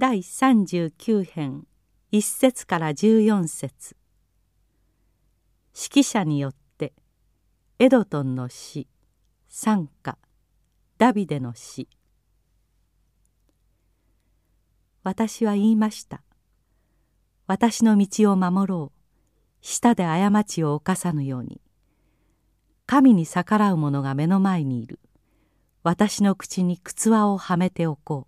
第39編1節から14節。指揮者によってエドトンの詩賛歌ダビデの詩私は言いました。私の道を守ろう。舌で過ちを犯さぬように。神に逆らう者が目の前にいる。私の口に靴輪をはめておこう。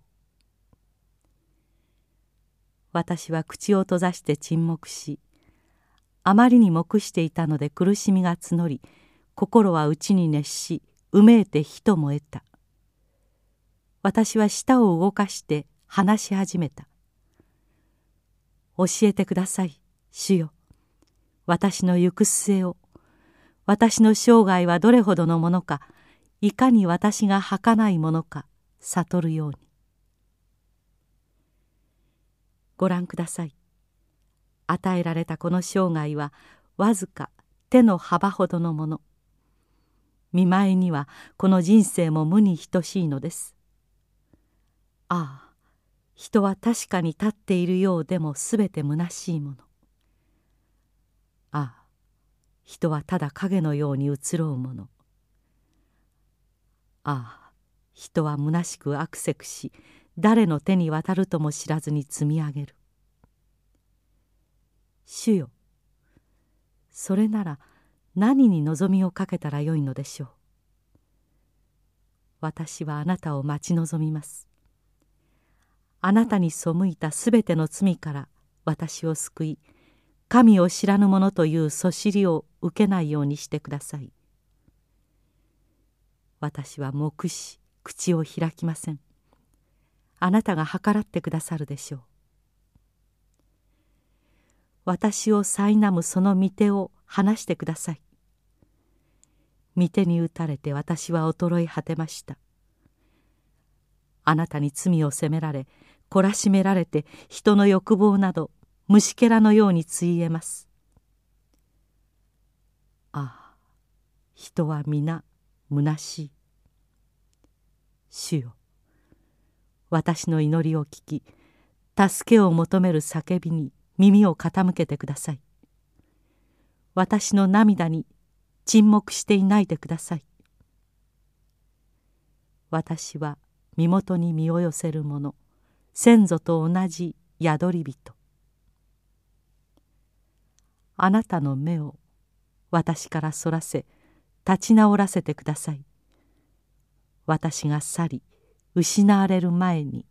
私は口を閉ざして沈黙しあまりに黙していたので苦しみが募り心は内に熱しうめいて火と燃えた。私は舌を動かして話し始めた。教えてください主よ。私の行く末を。私の生涯はどれほどのものかいかに私が儚いものか悟るように。ご覧ください。与えられたこの生涯はわずか手の幅ほどのもの。見舞いにはこの人生も無に等しいのです。ああ人は確かに立っているようでもすべて虚しいもの。ああ人はただ影のように移ろうもの。ああ人は虚しく悪せくし誰の手に渡るとも知らずに積み上げる。主よそれなら何に望みをかけたらよいのでしょう。私はあなたを待ち望みます。あなたに背いたすべての罪から私を救い神を知らぬ者というそしりを受けないようにしてください。私は黙し口を開きません。あなたが計らってくださるでしょう。私を苛むその御手を離してください。御手に打たれて私は衰え果てました。あなたに罪を責められ懲らしめられて人の欲望など虫けらのようについえます。ああ人は皆虚しい。主よ私の祈りを聞き助けを求める叫びに耳を傾けてください。私の涙に沈黙していないでください。私は身元に身を寄せる者先祖と同じ宿り人。あなたの目を私からそらせ立ち直らせてください。私が去り失われる前に。